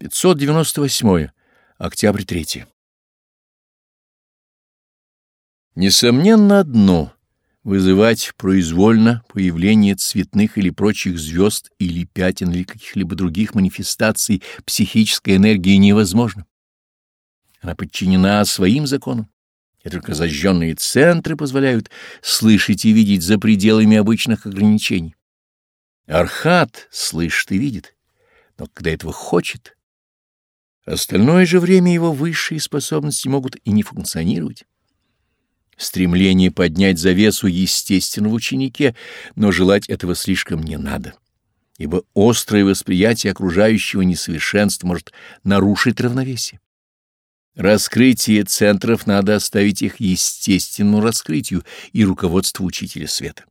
598. Октябрь 3. Несомненно одно — вызывать произвольно появление цветных или прочих звезд или пятен или каких-либо других манифестаций психической энергии невозможно. Она подчинена своим законам, и только зажженные центры позволяют слышать и видеть за пределами обычных ограничений. Архат слышит и видит, но когда этого хочет — Остальное же время его высшие способности могут и не функционировать. Стремление поднять завесу естественно в ученике, но желать этого слишком не надо, ибо острое восприятие окружающего несовершенства может нарушить равновесие. Раскрытие центров надо оставить их естественному раскрытию и руководству учителя света.